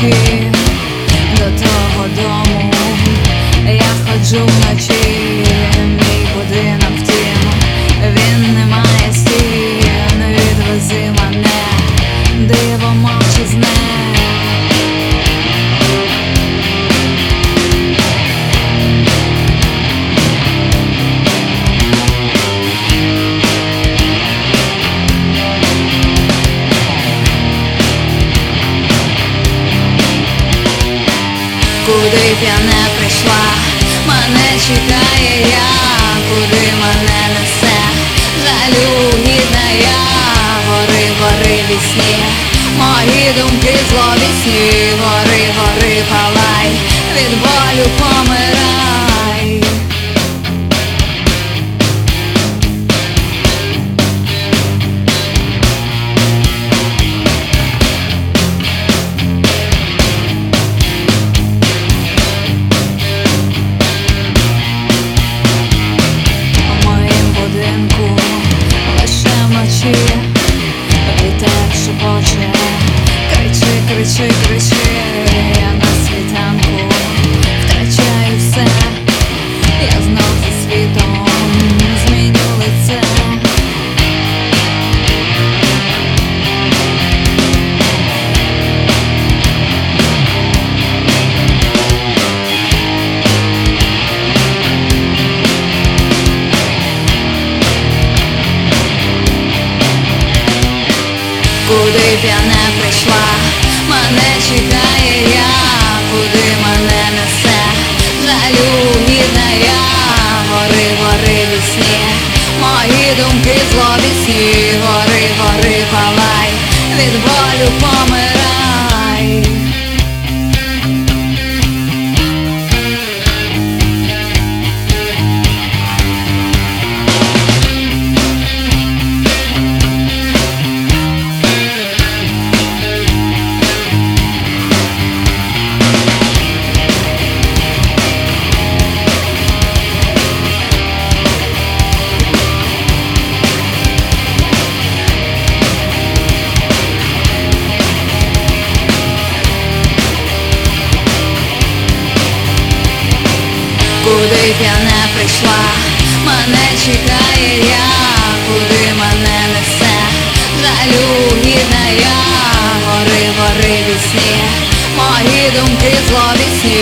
tree чекає я, куди мене несе, жалю гідна я, гори, гори вісні, мої думки зловісні, гори, гори. Куди б я не прийшла, мене чекає я, куди мене несе, жалю гідна я, гори, гори вісні, мої думки зловісні, Куди б я не прийшла, мене чекає я, куди мене несе, жалю гідна я, гори, гори вісні, мої думки зловісні,